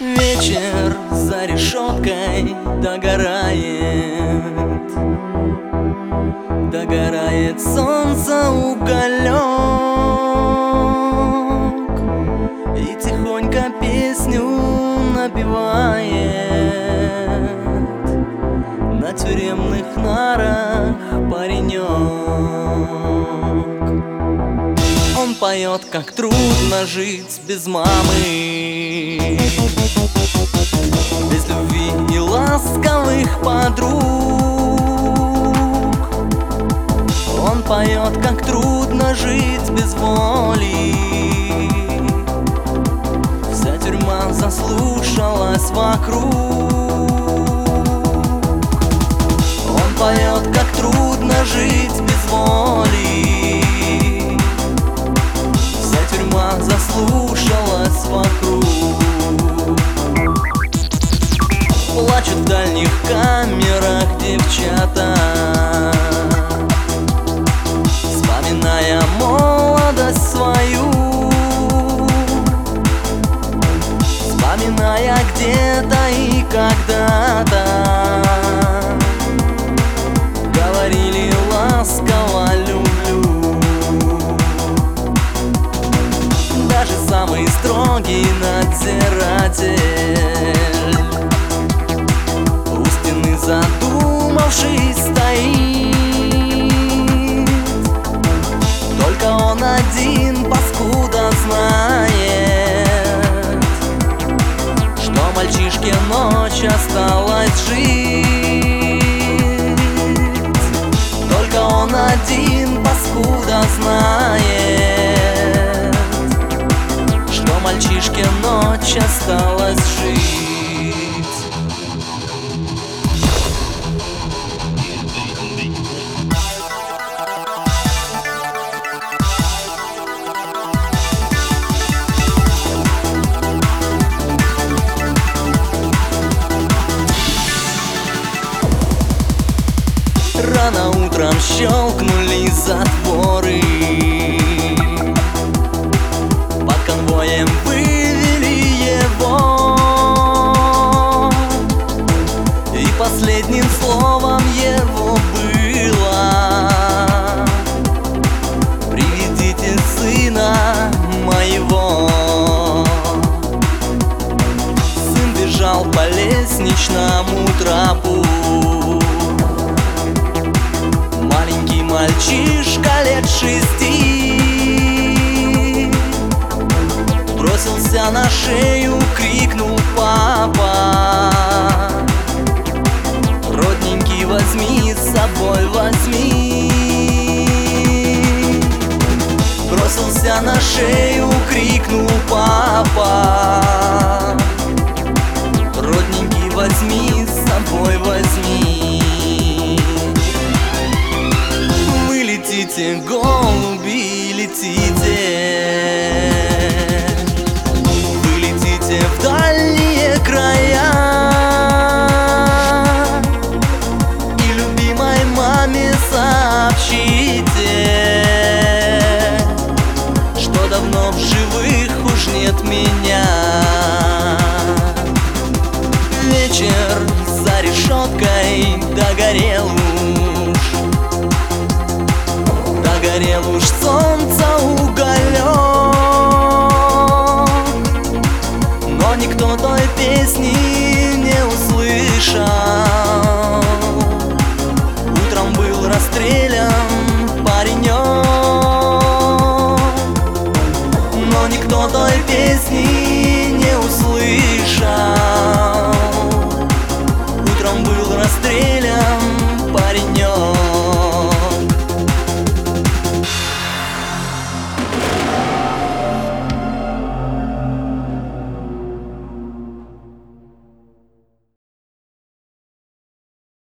Вечер за решеткой догорает. Догорает солнце уголек И тихонько песню напевает На тюремных нарах паренек Он поет, как трудно жить без мамы Без любви и ласковых подруг. Он поет, как трудно жить без воли. Вся тюрьма заслушалась вокруг. Он поет, как трудно жить без воли. Вся Вспоминая где-то и когда-то один паскуда знает Что мальчишке ночь осталась жить утром щелкнули затворы. Под конвоем вывели его. И последним словом его было Приведите сына моего Сын бежал по лестничному тропу мальчишка лет шести. Бросился на шею, крикнул папа! Родненький, возьми с собой, возьми! Бросился на шею, крикнул папа летите, голуби, летите. Вы летите в дальние края. И любимой маме сообщите Что давно в живых уж нет меня. Вечер за решеткой догорел Уж солнце уголек Но никто той песни не услышал. Утром был расстрелян паренек. Но никто той песни не услышал